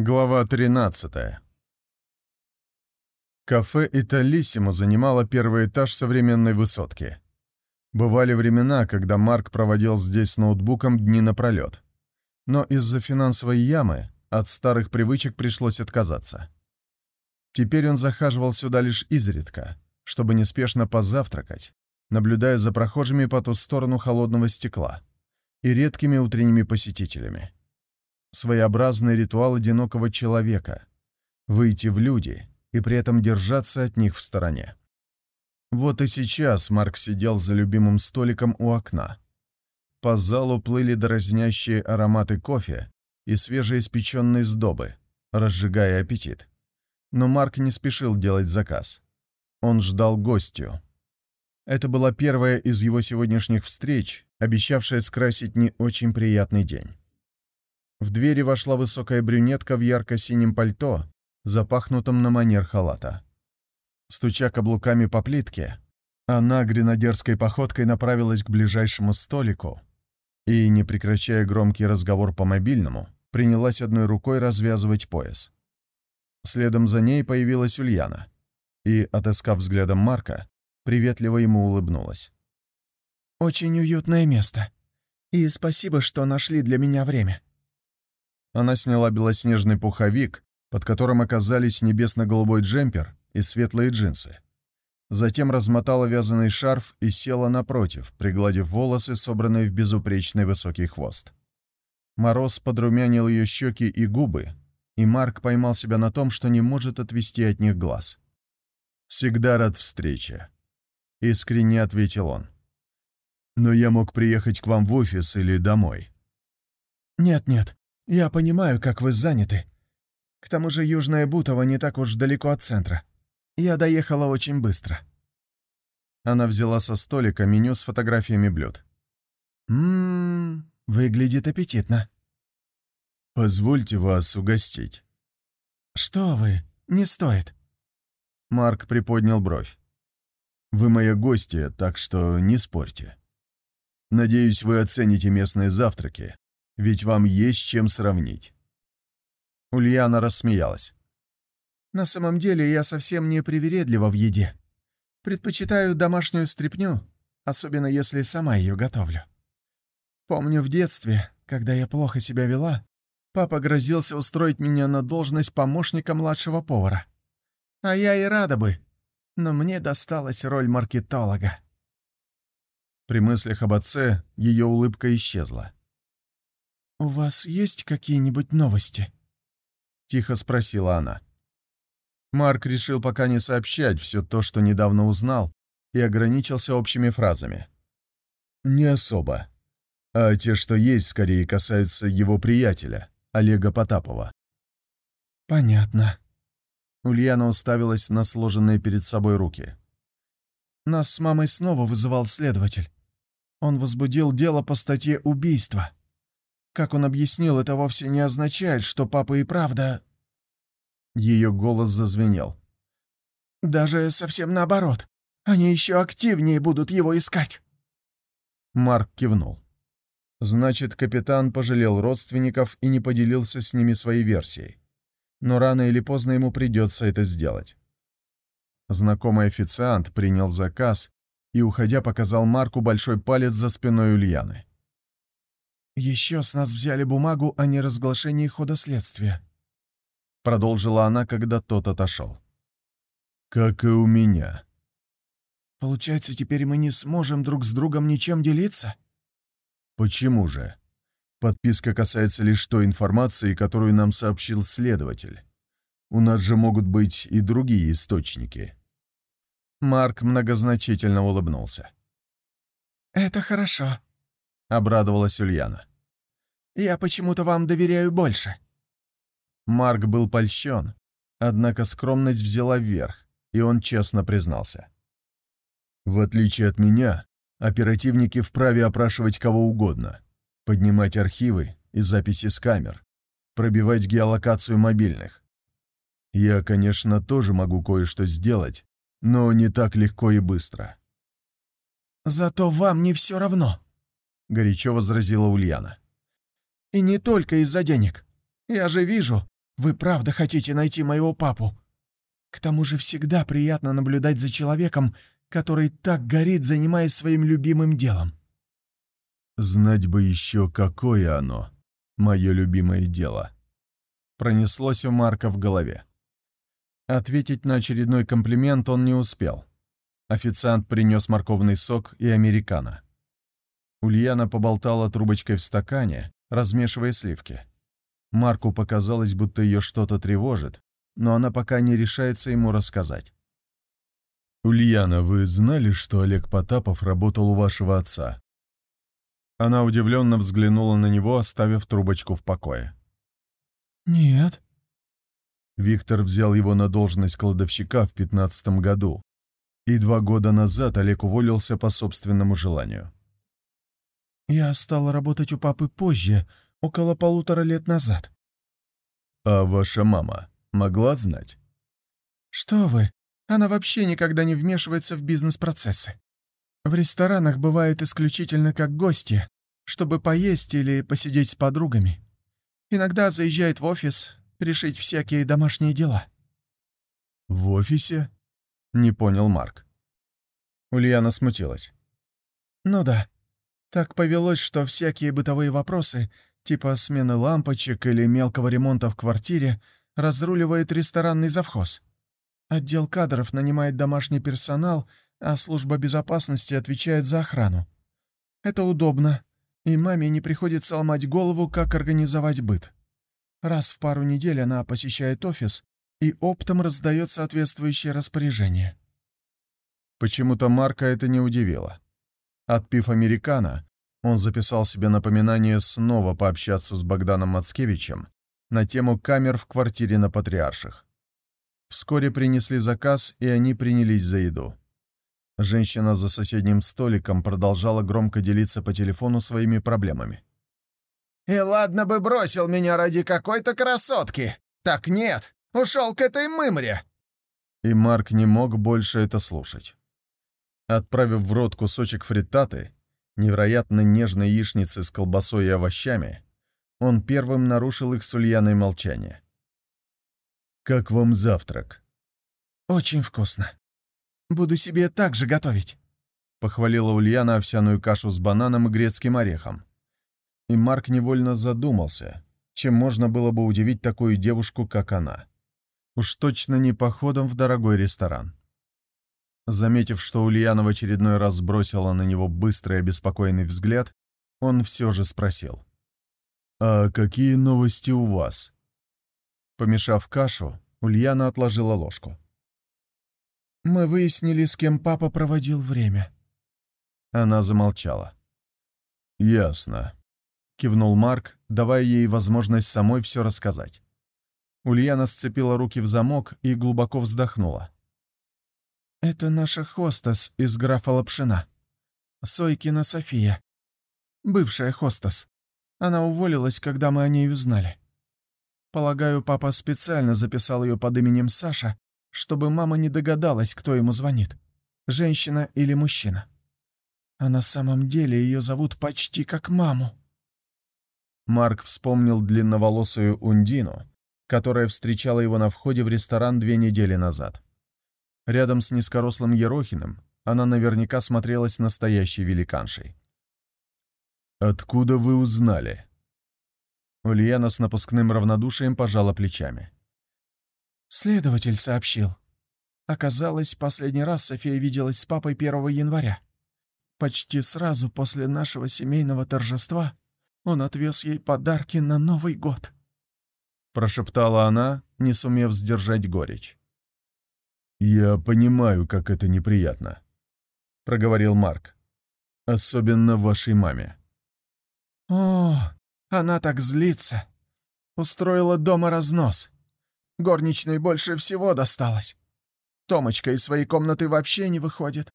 Глава 13 Кафе «Италиссимо» занимало первый этаж современной высотки. Бывали времена, когда Марк проводил здесь с ноутбуком дни напролет. Но из-за финансовой ямы от старых привычек пришлось отказаться. Теперь он захаживал сюда лишь изредка, чтобы неспешно позавтракать, наблюдая за прохожими по ту сторону холодного стекла и редкими утренними посетителями своеобразный ритуал одинокого человека — выйти в люди и при этом держаться от них в стороне. Вот и сейчас Марк сидел за любимым столиком у окна. По залу плыли дразнящие ароматы кофе и свежеиспеченной сдобы, разжигая аппетит. Но Марк не спешил делать заказ. Он ждал гостью. Это была первая из его сегодняшних встреч, обещавшая скрасить не очень приятный день. В двери вошла высокая брюнетка в ярко-синем пальто, запахнутом на манер халата. Стуча каблуками по плитке, она гренадерской походкой направилась к ближайшему столику и, не прекращая громкий разговор по мобильному, принялась одной рукой развязывать пояс. Следом за ней появилась Ульяна и, отыскав взглядом Марка, приветливо ему улыбнулась. «Очень уютное место. И спасибо, что нашли для меня время». Она сняла белоснежный пуховик, под которым оказались небесно-голубой джемпер и светлые джинсы. Затем размотала вязаный шарф и села напротив, пригладив волосы, собранные в безупречный высокий хвост. Мороз подрумянил ее щеки и губы, и Марк поймал себя на том, что не может отвести от них глаз. «Всегда рад встрече», — искренне ответил он. «Но я мог приехать к вам в офис или домой». «Нет-нет, «Я понимаю, как вы заняты. К тому же Южная Бутово не так уж далеко от центра. Я доехала очень быстро». Она взяла со столика меню с фотографиями блюд. «Ммм, выглядит аппетитно». «Позвольте вас угостить». «Что вы, не стоит». Марк приподнял бровь. «Вы моя гостья, так что не спорьте. Надеюсь, вы оцените местные завтраки, ведь вам есть чем сравнить». Ульяна рассмеялась. «На самом деле я совсем не привередлива в еде. Предпочитаю домашнюю стряпню, особенно если сама ее готовлю. Помню в детстве, когда я плохо себя вела, папа грозился устроить меня на должность помощника младшего повара. А я и рада бы, но мне досталась роль маркетолога». При мыслях об отце ее улыбка исчезла. «У вас есть какие-нибудь новости?» — тихо спросила она. Марк решил пока не сообщать все то, что недавно узнал, и ограничился общими фразами. «Не особо. А те, что есть, скорее касаются его приятеля, Олега Потапова». «Понятно». Ульяна уставилась на сложенные перед собой руки. «Нас с мамой снова вызывал следователь. Он возбудил дело по статье убийства. Как он объяснил, это вовсе не означает, что папа и правда...» Ее голос зазвенел. «Даже совсем наоборот. Они еще активнее будут его искать». Марк кивнул. Значит, капитан пожалел родственников и не поделился с ними своей версией. Но рано или поздно ему придется это сделать. Знакомый официант принял заказ и, уходя, показал Марку большой палец за спиной Ульяны. «Еще с нас взяли бумагу о неразглашении хода следствия», — продолжила она, когда тот отошел. «Как и у меня». «Получается, теперь мы не сможем друг с другом ничем делиться?» «Почему же? Подписка касается лишь той информации, которую нам сообщил следователь. У нас же могут быть и другие источники». Марк многозначительно улыбнулся. «Это хорошо», — обрадовалась Ульяна. Я почему-то вам доверяю больше». Марк был польщен, однако скромность взяла вверх, и он честно признался. «В отличие от меня, оперативники вправе опрашивать кого угодно, поднимать архивы и записи с камер, пробивать геолокацию мобильных. Я, конечно, тоже могу кое-что сделать, но не так легко и быстро». «Зато вам не все равно», — горячо возразила Ульяна. И не только из-за денег. Я же вижу, Вы правда хотите найти моего папу? К тому же всегда приятно наблюдать за человеком, который так горит, занимаясь своим любимым делом. Знать бы еще, какое оно, мое любимое дело. Пронеслось у Марка в голове. Ответить на очередной комплимент он не успел. Официант принес морковный сок и американо. Ульяна поболтала трубочкой в стакане, размешивая сливки. Марку показалось, будто ее что-то тревожит, но она пока не решается ему рассказать. «Ульяна, вы знали, что Олег Потапов работал у вашего отца?» Она удивленно взглянула на него, оставив трубочку в покое. «Нет». Виктор взял его на должность кладовщика в пятнадцатом году, и два года назад Олег уволился по собственному желанию. «Я стала работать у папы позже, около полутора лет назад». «А ваша мама могла знать?» «Что вы, она вообще никогда не вмешивается в бизнес-процессы. В ресторанах бывает исключительно как гости, чтобы поесть или посидеть с подругами. Иногда заезжает в офис решить всякие домашние дела». «В офисе?» — не понял Марк. Ульяна смутилась. «Ну да. Так повелось, что всякие бытовые вопросы, типа смены лампочек или мелкого ремонта в квартире, разруливает ресторанный завхоз. Отдел кадров нанимает домашний персонал, а служба безопасности отвечает за охрану. Это удобно, и маме не приходится ломать голову, как организовать быт. Раз в пару недель она посещает офис и оптом раздает соответствующее распоряжение. Почему-то Марка это не удивило. Отпив американо, он записал себе напоминание снова пообщаться с Богданом Мацкевичем на тему камер в квартире на Патриарших. Вскоре принесли заказ, и они принялись за еду. Женщина за соседним столиком продолжала громко делиться по телефону своими проблемами. «И ладно бы бросил меня ради какой-то красотки! Так нет, Ушел к этой мымре!» И Марк не мог больше это слушать. Отправив в рот кусочек фриттаты, невероятно нежной яичницы с колбасой и овощами, он первым нарушил их с Ульяной молчание. «Как вам завтрак?» «Очень вкусно. Буду себе так же готовить», — похвалила Ульяна овсяную кашу с бананом и грецким орехом. И Марк невольно задумался, чем можно было бы удивить такую девушку, как она. Уж точно не походом в дорогой ресторан. Заметив, что Ульяна в очередной раз сбросила на него быстрый обеспокоенный взгляд, он все же спросил. «А какие новости у вас?» Помешав кашу, Ульяна отложила ложку. «Мы выяснили, с кем папа проводил время». Она замолчала. «Ясно», — кивнул Марк, давая ей возможность самой все рассказать. Ульяна сцепила руки в замок и глубоко вздохнула. «Это наша хостес из графа Лапшина. Сойкина София. Бывшая хостес. Она уволилась, когда мы о ней узнали. Полагаю, папа специально записал ее под именем Саша, чтобы мама не догадалась, кто ему звонит. Женщина или мужчина. А на самом деле ее зовут почти как маму». Марк вспомнил длинноволосую Ундину, которая встречала его на входе в ресторан две недели назад. Рядом с низкорослым Ерохиным она наверняка смотрелась настоящей великаншей. «Откуда вы узнали?» Ульяна с напускным равнодушием пожала плечами. «Следователь сообщил. Оказалось, последний раз София виделась с папой 1 января. Почти сразу после нашего семейного торжества он отвез ей подарки на Новый год». — прошептала она, не сумев сдержать горечь. «Я понимаю, как это неприятно», — проговорил Марк. «Особенно вашей маме». «О, она так злится. Устроила дома разнос. Горничной больше всего досталось. Томочка из своей комнаты вообще не выходит».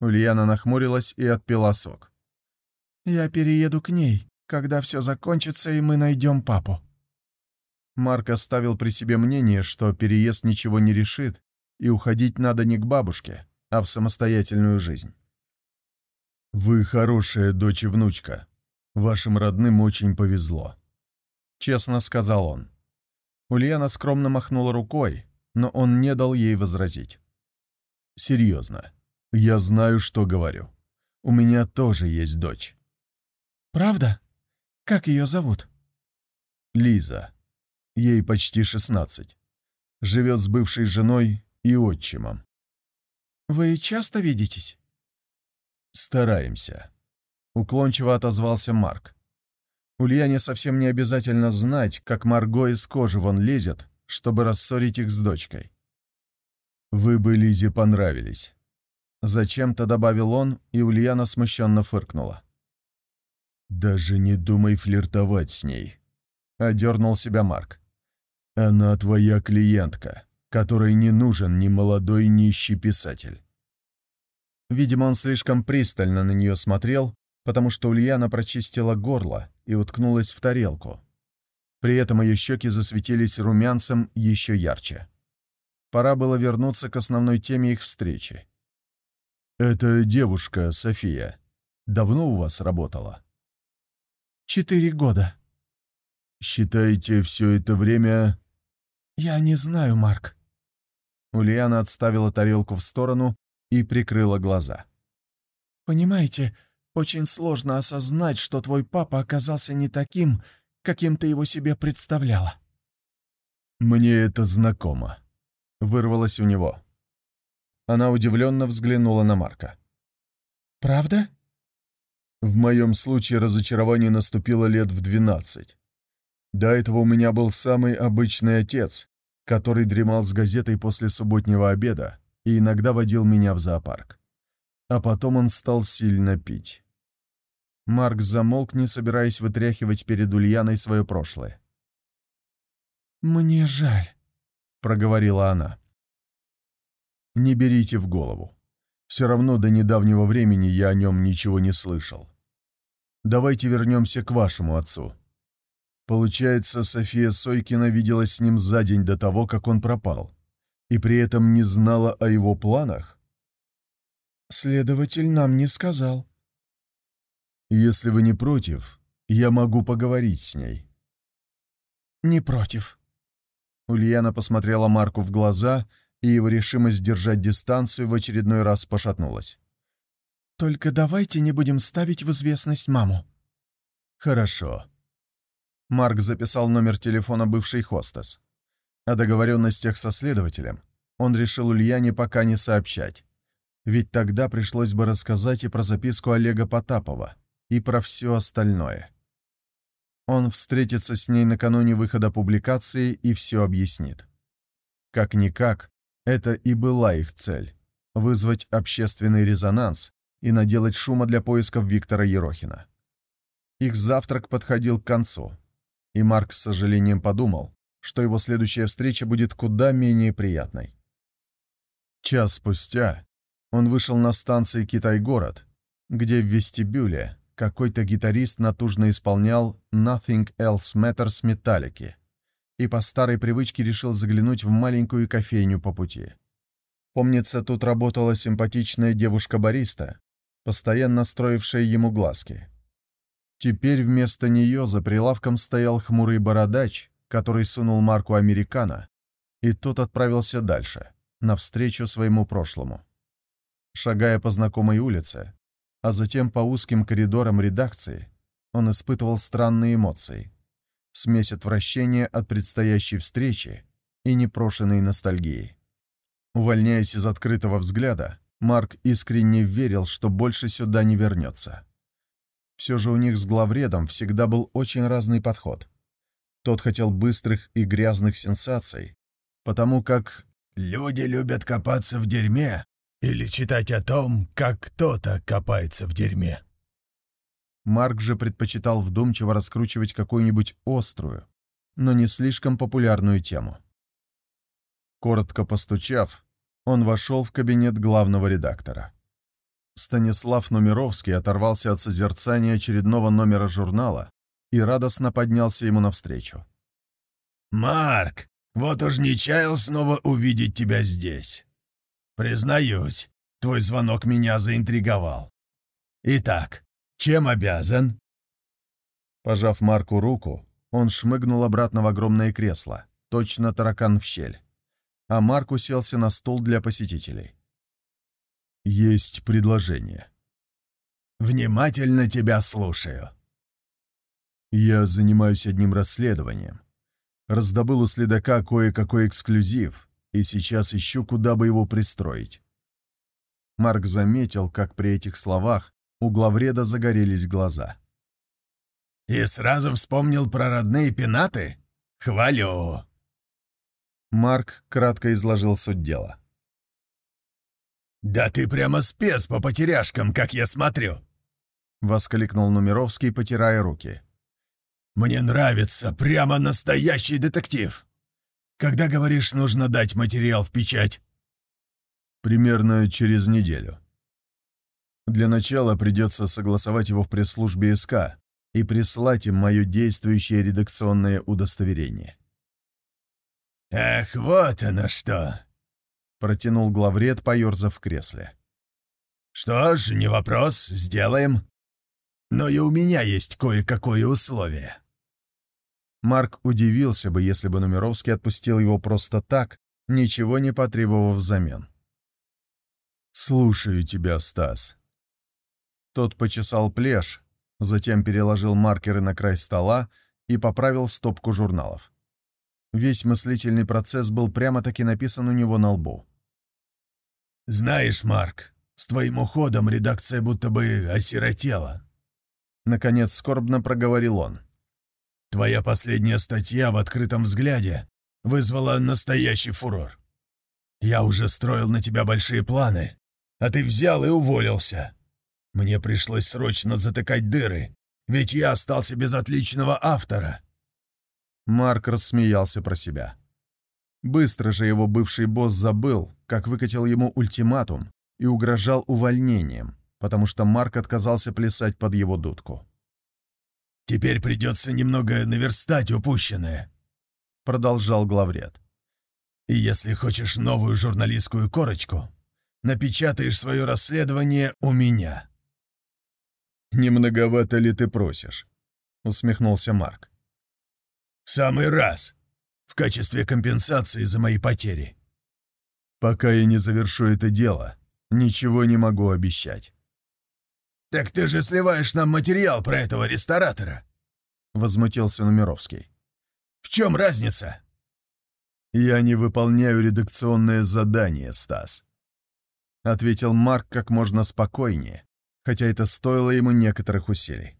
Ульяна нахмурилась и отпила сок. «Я перееду к ней, когда все закончится, и мы найдем папу». Марк оставил при себе мнение, что переезд ничего не решит, и уходить надо не к бабушке, а в самостоятельную жизнь. «Вы хорошая дочь и внучка. Вашим родным очень повезло», — честно сказал он. Ульяна скромно махнула рукой, но он не дал ей возразить. «Серьезно, я знаю, что говорю. У меня тоже есть дочь». «Правда? Как ее зовут?» «Лиза. Ей почти шестнадцать. Живет с бывшей женой и отчимом». «Вы часто видитесь?» «Стараемся», — уклончиво отозвался Марк. Ульяне совсем не обязательно знать, как Марго из кожи вон лезет, чтобы рассорить их с дочкой. «Вы бы Лизе понравились». Зачем-то добавил он, и Ульяна смущенно фыркнула. «Даже не думай флиртовать с ней», — одернул себя Марк. «Она твоя клиентка, которой не нужен ни молодой нищий писатель». Видимо, он слишком пристально на нее смотрел, потому что Ульяна прочистила горло и уткнулась в тарелку. При этом ее щеки засветились румянцем еще ярче. Пора было вернуться к основной теме их встречи. «Эта девушка, София, давно у вас работала?» «Четыре года». «Считаете, все это время...» «Я не знаю, Марк». Ульяна отставила тарелку в сторону и прикрыла глаза. «Понимаете, очень сложно осознать, что твой папа оказался не таким, каким ты его себе представляла». «Мне это знакомо», — вырвалось у него. Она удивленно взглянула на Марка. «Правда?» «В моем случае разочарование наступило лет в двенадцать. До этого у меня был самый обычный отец, который дремал с газетой после субботнего обеда и иногда водил меня в зоопарк а потом он стал сильно пить. Марк замолк, не собираясь вытряхивать перед Ульяной свое прошлое. «Мне жаль», — проговорила она. «Не берите в голову. Все равно до недавнего времени я о нем ничего не слышал. Давайте вернемся к вашему отцу. Получается, София Сойкина виделась с ним за день до того, как он пропал, и при этом не знала о его планах? Следователь нам не сказал. Если вы не против, я могу поговорить с ней. Не против. Ульяна посмотрела Марку в глаза, и его решимость держать дистанцию в очередной раз пошатнулась. «Только давайте не будем ставить в известность маму». «Хорошо». Марк записал номер телефона бывшей хостес. О договоренностях со следователем он решил Ульяне пока не сообщать. Ведь тогда пришлось бы рассказать и про записку Олега Потапова, и про все остальное. Он встретится с ней накануне выхода публикации и все объяснит. Как-никак, это и была их цель — вызвать общественный резонанс и наделать шума для поисков Виктора Ерохина. Их завтрак подходил к концу, и Марк с сожалением подумал, что его следующая встреча будет куда менее приятной. Час спустя он вышел на станции «Китай-город», где в вестибюле какой-то гитарист натужно исполнял «Nothing Else Matters» металлики и по старой привычке решил заглянуть в маленькую кофейню по пути. Помнится, тут работала симпатичная девушка-бариста, постоянно строившая ему глазки. Теперь вместо нее за прилавком стоял хмурый бородач, который сунул марку «Американо», и тот отправился дальше, навстречу своему прошлому. Шагая по знакомой улице, а затем по узким коридорам редакции, он испытывал странные эмоции. Смесь отвращения от предстоящей встречи и непрошенной ностальгии. Увольняясь из открытого взгляда, Марк искренне верил, что больше сюда не вернется. Все же у них с главредом всегда был очень разный подход. Тот хотел быстрых и грязных сенсаций, потому как «люди любят копаться в дерьме, или читать о том, как кто-то копается в дерьме. Марк же предпочитал вдумчиво раскручивать какую-нибудь острую, но не слишком популярную тему. Коротко постучав, он вошел в кабинет главного редактора. Станислав Нумеровский оторвался от созерцания очередного номера журнала и радостно поднялся ему навстречу. «Марк, вот уж не чаял снова увидеть тебя здесь. Признаюсь, твой звонок меня заинтриговал. Итак, чем обязан?» Пожав Марку руку, он шмыгнул обратно в огромное кресло точно таракан в щель. А Марк уселся на стул для посетителей. «Есть предложение». «Внимательно тебя слушаю». «Я занимаюсь одним расследованием. Раздобыл у следака кое-какой эксклюзив, и сейчас ищу, куда бы его пристроить». Марк заметил, как при этих словах у главреда загорелись глаза. «И сразу вспомнил про родные пенаты? Хвалю!» Марк кратко изложил суть дела. «Да ты прямо спец по потеряшкам, как я смотрю!» — воскликнул Нумеровский, потирая руки. «Мне нравится, прямо настоящий детектив! Когда, говоришь, нужно дать материал в печать?» «Примерно через неделю. Для начала придется согласовать его в пресс-службе СК и прислать им мое действующее редакционное удостоверение». «Эх, вот оно что!» Протянул главред, поерзав в кресле. «Что ж, не вопрос, сделаем. Но и у меня есть кое-какое условие». Марк удивился бы, если бы Нумеровский отпустил его просто так, ничего не потребовав взамен. «Слушаю тебя, Стас». Тот почесал плешь, затем переложил маркеры на край стола и поправил стопку журналов. Весь мыслительный процесс был прямо-таки написан у него на лбу. «Знаешь, Марк, с твоим уходом редакция будто бы осиротела». Наконец скорбно проговорил он. «Твоя последняя статья в открытом взгляде вызвала настоящий фурор. Я уже строил на тебя большие планы, а ты взял и уволился. Мне пришлось срочно затыкать дыры, ведь я остался без отличного автора». Марк рассмеялся про себя. Быстро же его бывший босс забыл, как выкатил ему ультиматум и угрожал увольнением, потому что Марк отказался плясать под его дудку. «Теперь придется немного наверстать упущенное», — продолжал главред. «И если хочешь новую журналистскую корочку, напечатаешь свое расследование у меня». «Не многовато ли ты просишь?» — усмехнулся Марк. «В самый раз!» В качестве компенсации за мои потери. Пока я не завершу это дело, ничего не могу обещать. «Так ты же сливаешь нам материал про этого ресторатора!» — возмутился Нумеровский. «В чем разница?» «Я не выполняю редакционное задание, Стас», — ответил Марк как можно спокойнее, хотя это стоило ему некоторых усилий.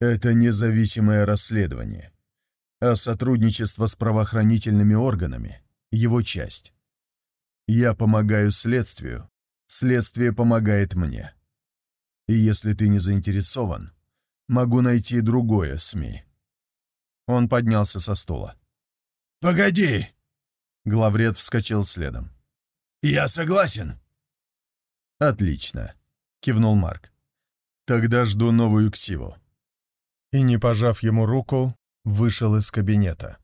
«Это независимое расследование а сотрудничество с правоохранительными органами — его часть. Я помогаю следствию, следствие помогает мне. И если ты не заинтересован, могу найти другое СМИ». Он поднялся со стула. «Погоди!» Главред вскочил следом. «Я согласен!» «Отлично!» — кивнул Марк. «Тогда жду новую ксиву». И, не пожав ему руку, вышел из кабинета.